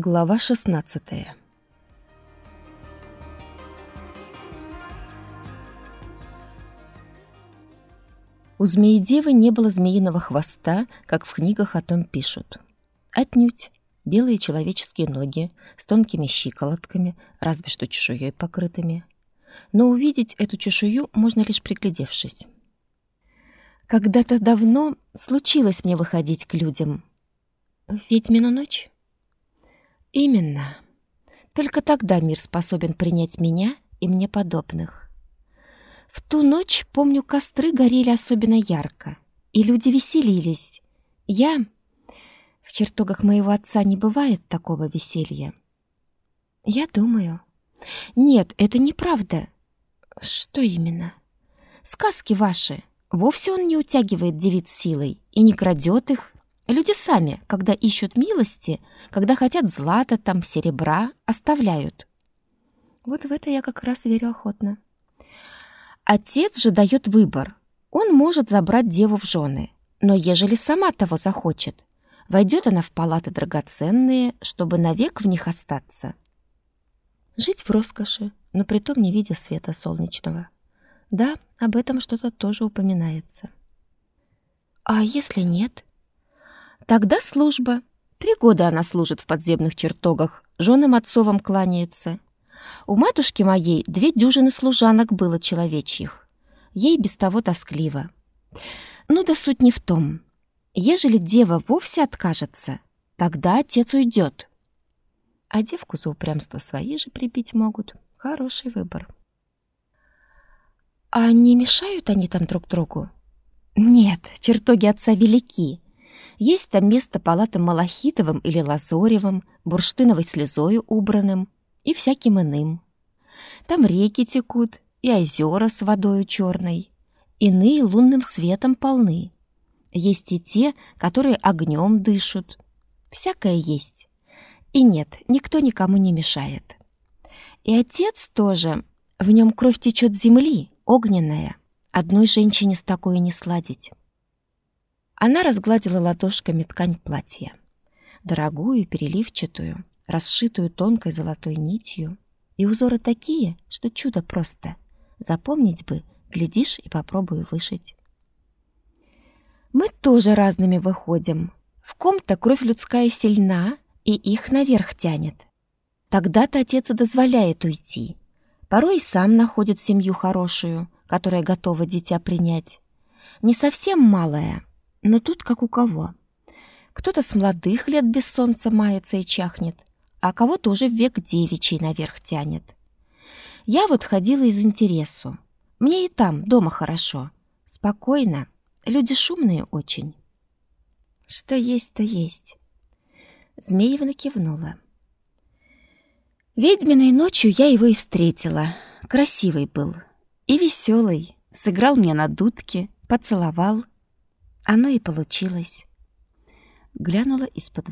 Глава 16 У змеи-девы не было змеиного хвоста, как в книгах о том пишут. Отнюдь. Белые человеческие ноги с тонкими щиколотками, разве что чешуей покрытыми. Но увидеть эту чешую можно лишь приглядевшись. Когда-то давно случилось мне выходить к людям. Ведьмину ночь? Именно. Только тогда мир способен принять меня и мне подобных. В ту ночь, помню, костры горели особенно ярко, и люди веселились. Я... В чертогах моего отца не бывает такого веселья. Я думаю... Нет, это неправда. Что именно? Сказки ваши. Вовсе он не утягивает девиц силой и не крадет их, Люди сами, когда ищут милости, когда хотят злата, там, серебра, оставляют. Вот в это я как раз верю охотно. Отец же дает выбор. Он может забрать деву в жены, но ежели сама того захочет, войдет она в палаты драгоценные, чтобы навек в них остаться. Жить в роскоши, но притом не видя света солнечного. Да, об этом что-то тоже упоминается. А если нет? Тогда служба. Три года она служит в подземных чертогах, женам отцовым кланяется. У матушки моей две дюжины служанок было человечьих. Ей без того тоскливо. Ну да суть не в том. Ежели дева вовсе откажется, тогда отец уйдет. А девку за упрямство свои же прибить могут. Хороший выбор. А не мешают они там друг другу? Нет, чертоги отца велики. Есть там место палатам малахитовым или лазоревым, бурштиновой слезою убранным и всяким иным. Там реки текут и озера с водою черной. Иные лунным светом полны. Есть и те, которые огнем дышат. Всякое есть. И нет, никто никому не мешает. И отец тоже. В нем кровь течет земли, огненная. Одной женщине с такой не сладить. Она разгладила ладошками ткань платья. Дорогую, переливчатую, расшитую тонкой золотой нитью. И узоры такие, что чудо просто. Запомнить бы, глядишь и попробую вышить. Мы тоже разными выходим. В ком-то кровь людская сильна, и их наверх тянет. Тогда-то отец и дозволяет уйти. Порой сам находит семью хорошую, которая готова дитя принять. Не совсем малая, но тут как у кого. Кто-то с молодых лет без солнца мается и чахнет, а кого-то уже век девичий наверх тянет. Я вот ходила из интересу. Мне и там, дома хорошо. Спокойно. Люди шумные очень. Что есть, то есть. Змеевна кивнула. Ведьминой ночью я его и встретила. Красивый был. И веселый. Сыграл мне на дудке, поцеловал — оно и получилось. Глянула из-под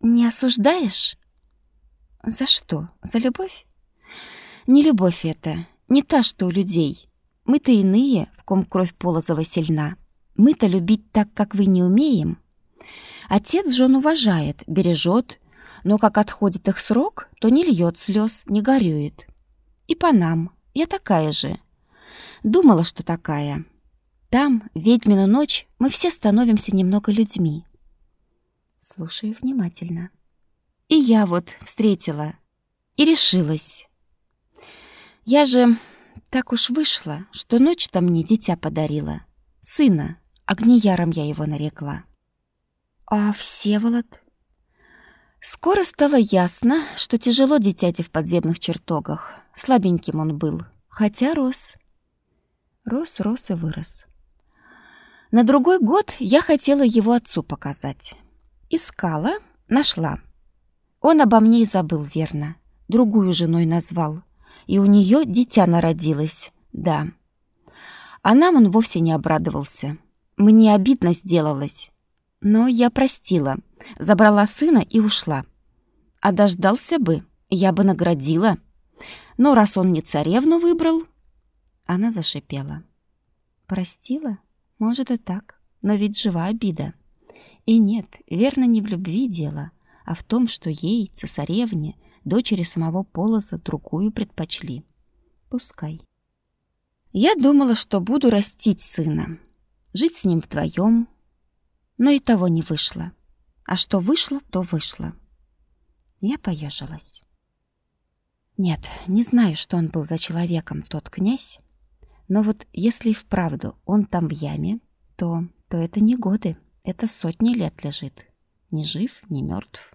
«Не осуждаешь?» «За что? За любовь?» «Не любовь это, не та, что у людей. Мы-то иные, в ком кровь Полозова сильна. Мы-то любить так, как вы не умеем. Отец жен уважает, бережет, но как отходит их срок, то не льет слез, не горюет. И по нам, я такая же. Думала, что такая, там, в ведьмину ночь, мы все становимся немного людьми. Слушаю внимательно. И я вот встретила и решилась. Я же так уж вышла, что ночь-то мне дитя подарила. Сына, огнеяром я его нарекла. А Всеволод? Скоро стало ясно, что тяжело дитяти в подземных чертогах. Слабеньким он был, хотя рос. Рос, рос и вырос. На другой год я хотела его отцу показать. Искала, нашла. Он обо мне и забыл, верно. Другую женой назвал. И у нее дитя народилось, да. А нам он вовсе не обрадовался. Мне обидно сделалось. Но я простила, забрала сына и ушла. А дождался бы, я бы наградила. Но раз он не царевну выбрал... Она зашипела. Простила? Может и так, но ведь жива обида. И нет, верно, не в любви дело, а в том, что ей, цесаревне, дочери самого Полоза, другую предпочли. Пускай. Я думала, что буду растить сына, жить с ним вдвоем, но и того не вышло. А что вышло, то вышло. Я поежилась. Нет, не знаю, что он был за человеком, тот князь, но вот если и вправду он там в яме, то, то это не годы, это сотни лет лежит. Ни жив, ни мертв.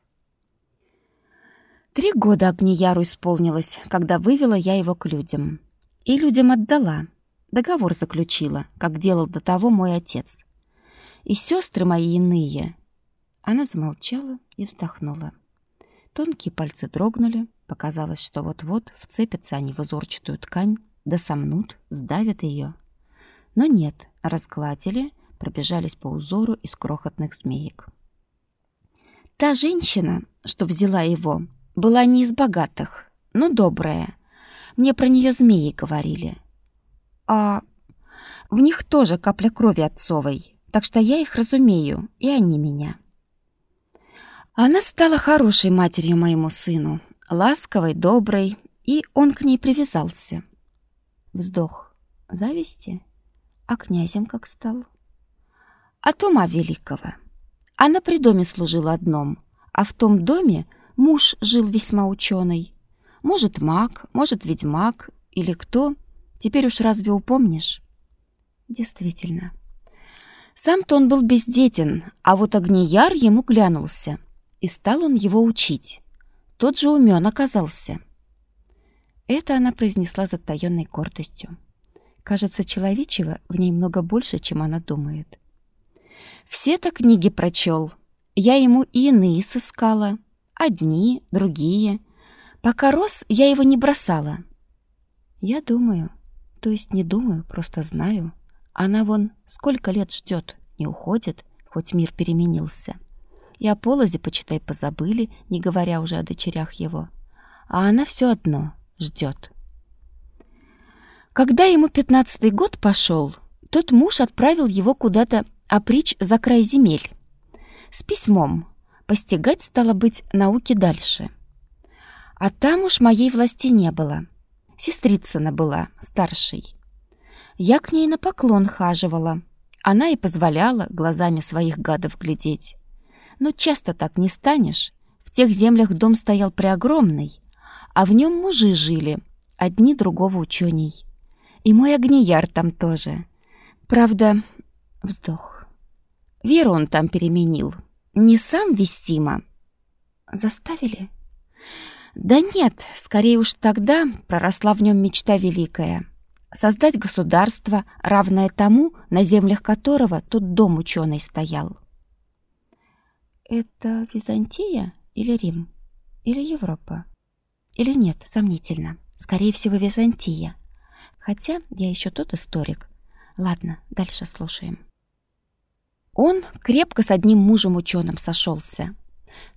Три года Огнияру исполнилось, когда вывела я его к людям. И людям отдала. Договор заключила, как делал до того мой отец. И сестры мои иные. Она замолчала и вздохнула. Тонкие пальцы дрогнули. Показалось, что вот-вот вцепятся они в узорчатую ткань, да сомнут, сдавят ее. Но нет, разгладили, пробежались по узору из крохотных змеек. Та женщина, что взяла его, была не из богатых, но добрая. Мне про нее змеи говорили. А в них тоже капля крови отцовой, так что я их разумею, и они меня. Она стала хорошей матерью моему сыну, ласковой, доброй, и он к ней привязался. Вздох зависти, а князем как стал. От ума великого. Она при доме служила одном, а в том доме Муж жил весьма ученый. Может, маг, может, ведьмак или кто. Теперь уж разве упомнишь? Действительно. Сам-то он был бездетен, а вот Огнияр ему глянулся. И стал он его учить. Тот же умен оказался. Это она произнесла с затаённой гордостью. Кажется, человечего в ней много больше, чем она думает. Все-то книги прочел. Я ему и иные сыскала. Одни, другие. Пока рос, я его не бросала. Я думаю, то есть не думаю, просто знаю. Она вон сколько лет ждет, не уходит, хоть мир переменился. И о полозе, почитай, позабыли, не говоря уже о дочерях его. А она все одно ждет. Когда ему пятнадцатый год пошел, тот муж отправил его куда-то опричь за край земель. С письмом, постигать, стало быть, науки дальше. А там уж моей власти не было. Сестрицына была, старшей. Я к ней на поклон хаживала. Она и позволяла глазами своих гадов глядеть. Но часто так не станешь. В тех землях дом стоял преогромный, а в нем мужи жили, одни другого ученей. И мой огнияр там тоже. Правда, вздох. Веру он там переменил — не сам Вестима. Заставили? Да нет, скорее уж тогда проросла в нем мечта великая. Создать государство, равное тому, на землях которого тот дом ученый стоял. Это Византия или Рим? Или Европа? Или нет, сомнительно. Скорее всего, Византия. Хотя я еще тот историк. Ладно, дальше слушаем. Он крепко с одним мужем-ученым сошелся.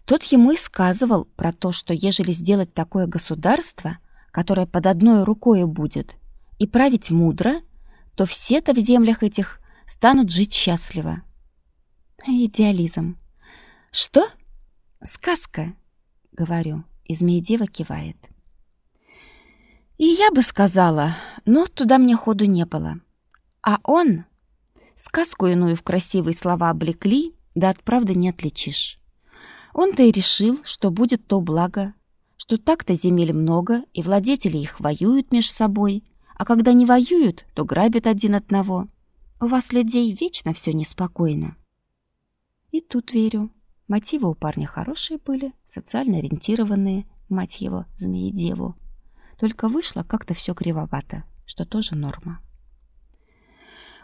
Тот ему и сказывал про то, что ежели сделать такое государство, которое под одной рукой будет, и править мудро, то все-то в землях этих станут жить счастливо. Идеализм. Что? Сказка, говорю, и змеедева кивает. И я бы сказала, но туда мне ходу не было. А он Сказку иную в красивые слова облекли, да от правды не отличишь. Он-то и решил, что будет то благо, что так-то земель много, и владетели их воюют меж собой, а когда не воюют, то грабят один одного. У вас, людей, вечно все неспокойно. И тут верю. Мотивы у парня хорошие были, социально ориентированные, мать его, змеи-деву. Только вышло как-то все кривовато, что тоже норма.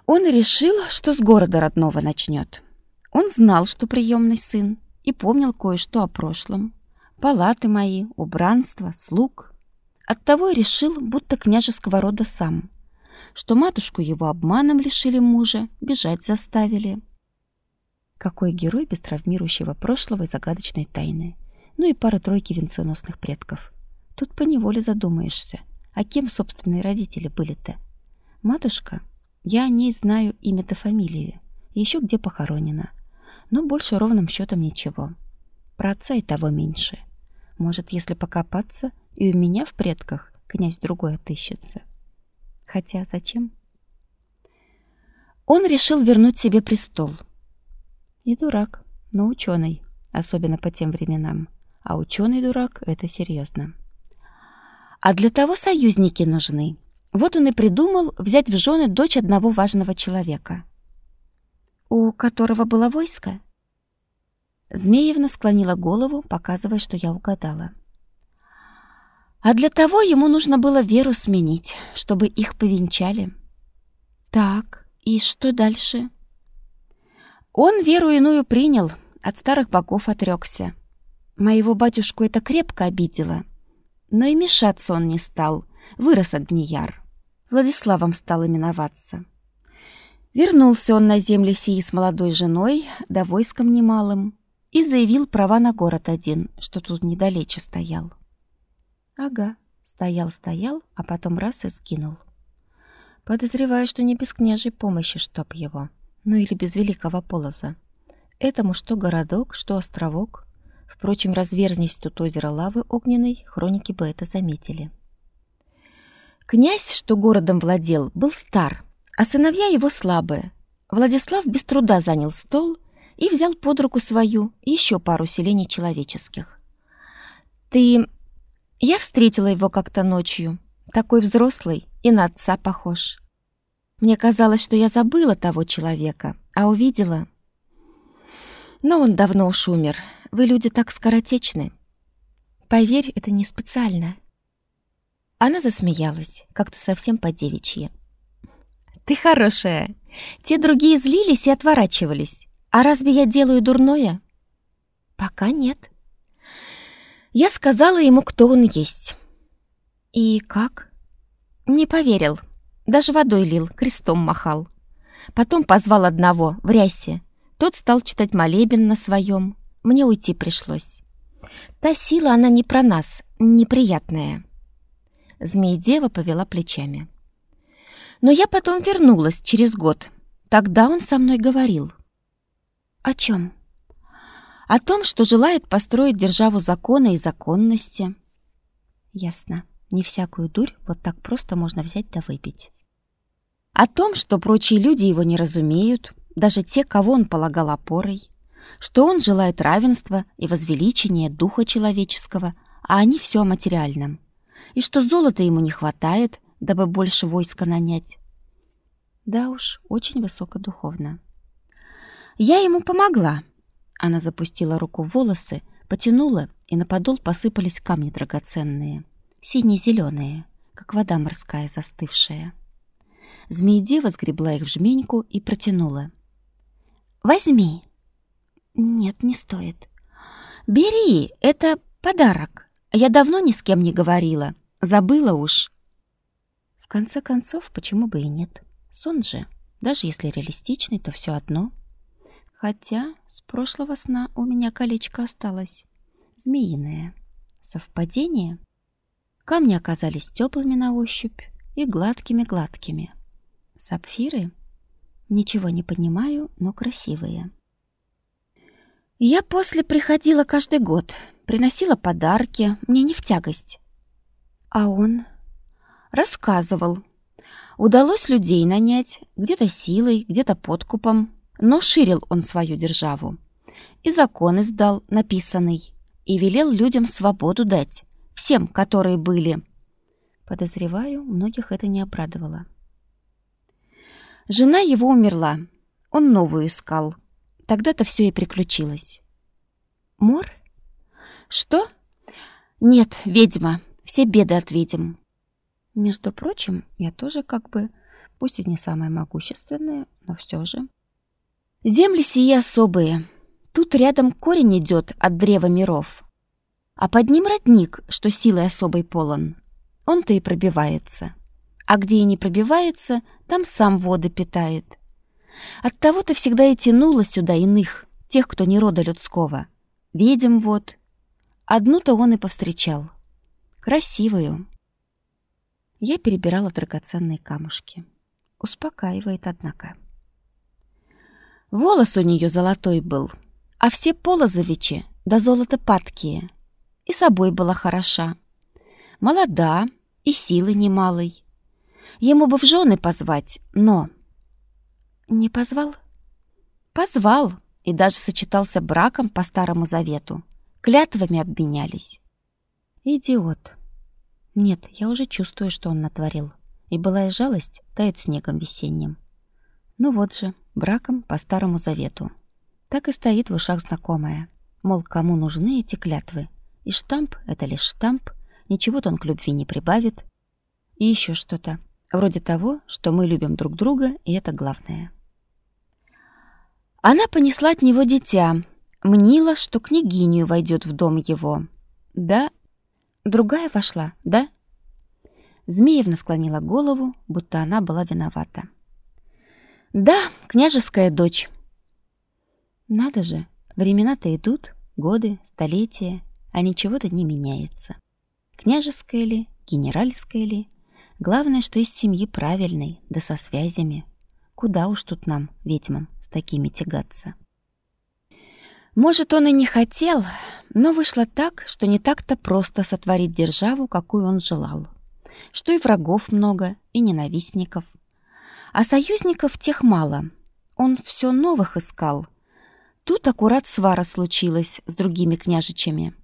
Он решил, что с города родного начнет. Он знал, что приемный сын, и помнил кое-что о прошлом. Палаты мои, убранство, слуг. Оттого и решил, будто княжеского рода сам. Что матушку его обманом лишили мужа, бежать заставили. Какой герой без травмирующего прошлого и загадочной тайны. Ну и пара-тройки венценосных предков. Тут поневоле задумаешься, а кем собственные родители были-то? Матушка — я о ней знаю имя до фамилии, еще где похоронена, но больше ровным счетом ничего. Про отца и того меньше. Может, если покопаться, и у меня в предках князь другой отыщется. Хотя зачем? Он решил вернуть себе престол. И дурак, но ученый, особенно по тем временам. А ученый дурак — это серьезно. А для того союзники нужны. Вот он и придумал взять в жены дочь одного важного человека. У которого было войско? Змеевна склонила голову, показывая, что я угадала. А для того ему нужно было веру сменить, чтобы их повенчали. Так, и что дальше? Он веру иную принял, от старых богов отрекся. Моего батюшку это крепко обидело. Но и мешаться он не стал, вырос огнияр. Владиславом стал именоваться. Вернулся он на земли сии с молодой женой, да войском немалым, и заявил права на город один, что тут недалече стоял. Ага, стоял-стоял, а потом раз и скинул. Подозреваю, что не без княжей помощи, чтоб его, ну или без великого полоза. Этому что городок, что островок. Впрочем, разверзнись тут озеро лавы огненной, хроники бы это заметили. Князь, что городом владел, был стар, а сыновья его слабые. Владислав без труда занял стол и взял под руку свою еще пару селений человеческих. «Ты я встретила его как-то ночью, такой взрослый и на отца похож. Мне казалось, что я забыла того человека, а увидела... Но он давно уж умер. Вы люди так скоротечны. Поверь, это не специально. Она засмеялась, как-то совсем по-девичьи. Ты хорошая. Те другие злились и отворачивались. А разве я делаю дурное? Пока нет. Я сказала ему, кто он есть. И как? Не поверил. Даже водой лил, крестом махал. Потом позвал одного, в рясе. Тот стал читать молебен на своем. Мне уйти пришлось. Та сила, она не про нас, неприятная. Змея-дева повела плечами. Но я потом вернулась через год. Тогда он со мной говорил. О чем? О том, что желает построить державу закона и законности. Ясно. Не всякую дурь вот так просто можно взять да выпить. О том, что прочие люди его не разумеют, даже те, кого он полагал опорой, что он желает равенства и возвеличения духа человеческого, а они все о материальном, и что золота ему не хватает, дабы больше войска нанять. Да уж, очень высокодуховно. Я ему помогла, она запустила руку в волосы, потянула, и на подол посыпались камни драгоценные, сине-зеленые, как вода морская застывшая. Змея-дева сгребла их в жменьку и протянула. «Возьми!» «Нет, не стоит». «Бери, это подарок. Я давно ни с кем не говорила. Забыла уж». В конце концов, почему бы и нет? Сон же, даже если реалистичный, то все одно — Хотя с прошлого сна у меня колечко осталось. Змеиное. Совпадение? Камни оказались теплыми на ощупь и гладкими-гладкими. Сапфиры? Ничего не понимаю, но красивые. Я после приходила каждый год, приносила подарки, мне не в тягость. А он рассказывал. Удалось людей нанять, где-то силой, где-то подкупом, но ширил он свою державу. И закон издал, написанный, и велел людям свободу дать, всем, которые были. Подозреваю, многих это не обрадовало. Жена его умерла, он новую искал. Тогда-то все и приключилось. Мор? Что? Нет, ведьма, все беды от ведьм. Между прочим, я тоже как бы, пусть и не самая могущественная, но все же... Земли сии особые. Тут рядом корень идет от древа миров. А под ним родник, что силой особой полон. Он-то и пробивается. А где и не пробивается, там сам воды питает. От того-то всегда и тянуло сюда иных, тех, кто не рода людского. Ведьм вот. Одну-то он и повстречал. Красивую. Я перебирала драгоценные камушки. Успокаивает, однако. Волос у нее золотой был, а все полозовичи да золото падкие. И собой была хороша. Молода и силы немалой. Ему бы в жены позвать, но... Не позвал? Позвал и даже сочетался браком по Старому Завету. Клятвами обменялись. Идиот. Нет, я уже чувствую, что он натворил. И былая жалость тает снегом весенним. Ну вот же, браком по Старому Завету. Так и стоит в ушах знакомая. Мол, кому нужны эти клятвы? И штамп — это лишь штамп, ничего-то он к любви не прибавит. И еще что-то. Вроде того, что мы любим друг друга, и это главное. Она понесла от него дитя, мнила, что княгиню войдет в дом его. Да, другая вошла, да? Змеевна склонила голову, будто она была виновата. Да, княжеская дочь. Надо же, времена-то идут, годы, столетия, а ничего-то не меняется. Княжеская ли, генеральская ли, главное, что из семьи правильной, да со связями. Куда уж тут нам, ведьмам, с такими тягаться. Может, он и не хотел, но вышло так, что не так-то просто сотворить державу, какую он желал. Что и врагов много, и ненавистников. А союзников тех мало. Он все новых искал. Тут аккурат свара случилась с другими княжичами.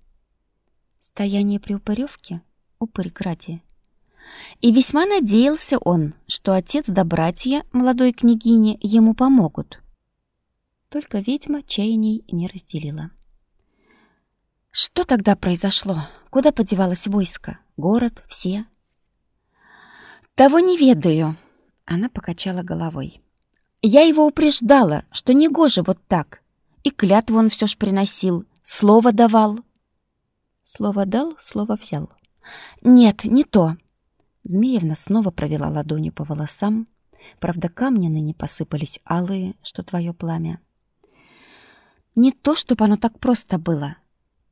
Стояние при Упыревке? Упырь-граде. И весьма надеялся он, что отец да братья молодой княгини ему помогут. Только ведьма чаяний не разделила. Что тогда произошло? Куда подевалось войско? Город? Все? Того не ведаю. Она покачала головой. Я его упреждала, что не гоже вот так. И клятву он все ж приносил, слово давал. Слово дал, слово взял. Нет, не то. Змеевна снова провела ладонью по волосам. Правда, камни ныне посыпались алые, что твое пламя. Не то, чтобы оно так просто было.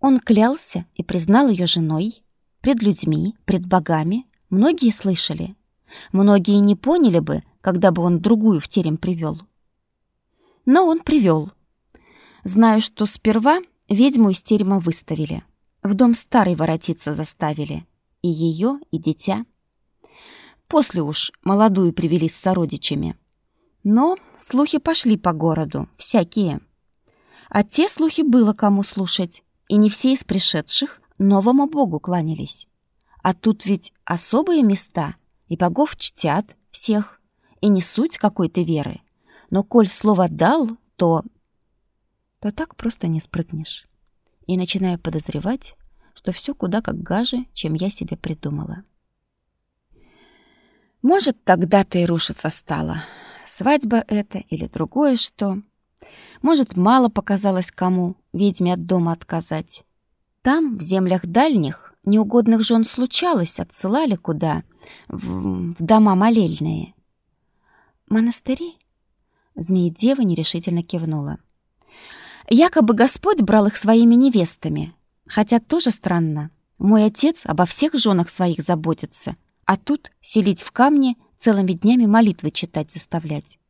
Он клялся и признал ее женой. Пред людьми, пред богами. Многие слышали. Многие не поняли бы, когда бы он другую в терем привел. Но он привел. Знаю, что сперва ведьму из терема выставили. В дом старый воротиться заставили. И ее, и дитя. После уж молодую привели с сородичами. Но слухи пошли по городу, всякие. А те слухи было кому слушать, и не все из пришедших новому богу кланялись. А тут ведь особые места, и богов чтят всех, и не суть какой-то веры. Но коль слово дал, то... То так просто не спрыгнешь. И начинаю подозревать, что все куда как гаже, чем я себе придумала. Может, тогда-то и рушиться стало. Свадьба это или другое что. Может, мало показалось кому ведьме от дома отказать. Там, в землях дальних, неугодных жен случалось, отсылали куда? В, в дома молельные. Монастыри? Змея-дева нерешительно кивнула. Якобы Господь брал их своими невестами. Хотя тоже странно. Мой отец обо всех женах своих заботится, а тут селить в камне, целыми днями молитвы читать заставлять.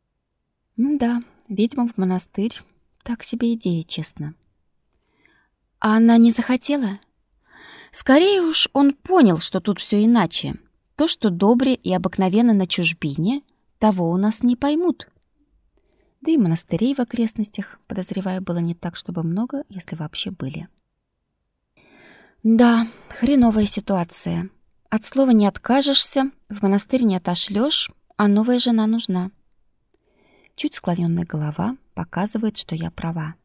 Да, ведьмам в монастырь. Так себе идея, честно. А она не захотела? Скорее уж он понял, что тут все иначе. То, что добре и обыкновенно на чужбине, того у нас не поймут. Да и монастырей в окрестностях, подозреваю, было не так, чтобы много, если вообще были. Да, хреновая ситуация. От слова не откажешься, в монастырь не отошлешь, а новая жена нужна. Чуть склоненная голова показывает, что я права.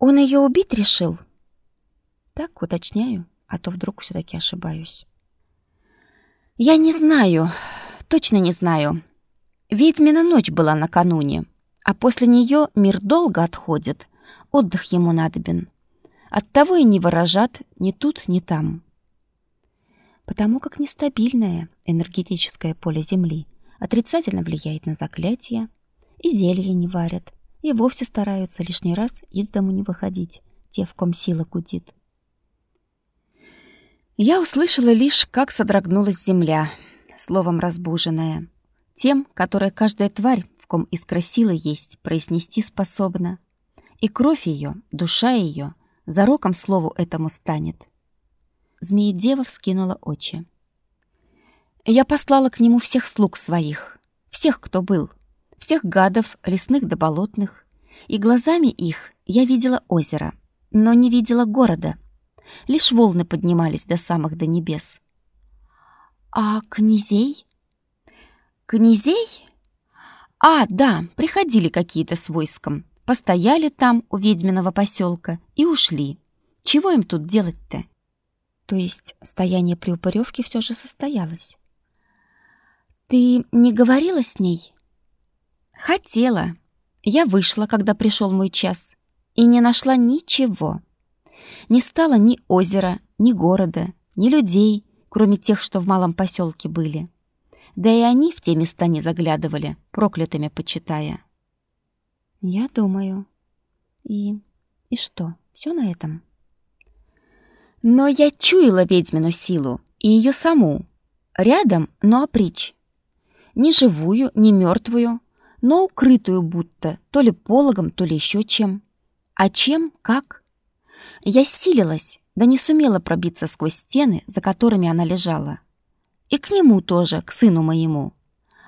Он ее убить решил? Так уточняю, а то вдруг все таки ошибаюсь. Я не знаю, точно не знаю. Ведьмина ночь была накануне, а после нее мир долго отходит, отдых ему надобен. Оттого и не выражат ни тут, ни там. Потому как нестабильное энергетическое поле Земли отрицательно влияет на заклятия, и зелья не варят, и вовсе стараются лишний раз из дому не выходить, те, в ком сила гудит. Я услышала лишь, как содрогнулась земля, словом разбуженная, тем, которое каждая тварь, в ком искра силы есть, произнести способна. И кровь ее, душа ее зароком слову этому станет. Змея-дева вскинула очи. Я послала к нему всех слуг своих, всех, кто был, всех гадов, лесных да болотных, и глазами их я видела озеро, но не видела города. Лишь волны поднимались до самых до небес. А князей? Князей? А, да, приходили какие-то с войском, постояли там у ведьминого поселка и ушли. Чего им тут делать-то? То есть стояние при упыревке все же состоялось. Ты не говорила с ней? Хотела. Я вышла, когда пришел мой час, и не нашла ничего. Не стало ни озера, ни города, ни людей, кроме тех, что в малом поселке были. Да и они в те места не заглядывали, проклятыми почитая. Я думаю. И... и что, все на этом? Но я чуяла ведьмину силу и ее саму. Рядом, но опричь. Ни живую, ни мертвую, но укрытую будто, то ли пологом, то ли еще чем. А чем, как? Я силилась, да не сумела пробиться сквозь стены, за которыми она лежала. И к нему тоже, к сыну моему.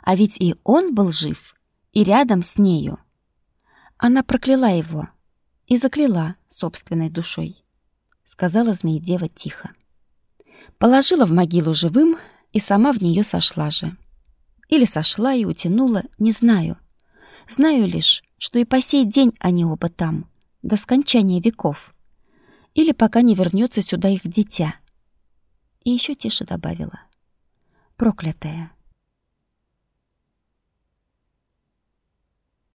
А ведь и он был жив, и рядом с нею. Она прокляла его и закляла собственной душой, сказала змея-дева тихо. Положила в могилу живым и сама в нее сошла же. Или сошла и утянула, не знаю. Знаю лишь, что и по сей день они оба там, до скончания веков. Или пока не вернется сюда их дитя. И еще тише добавила — проклятая.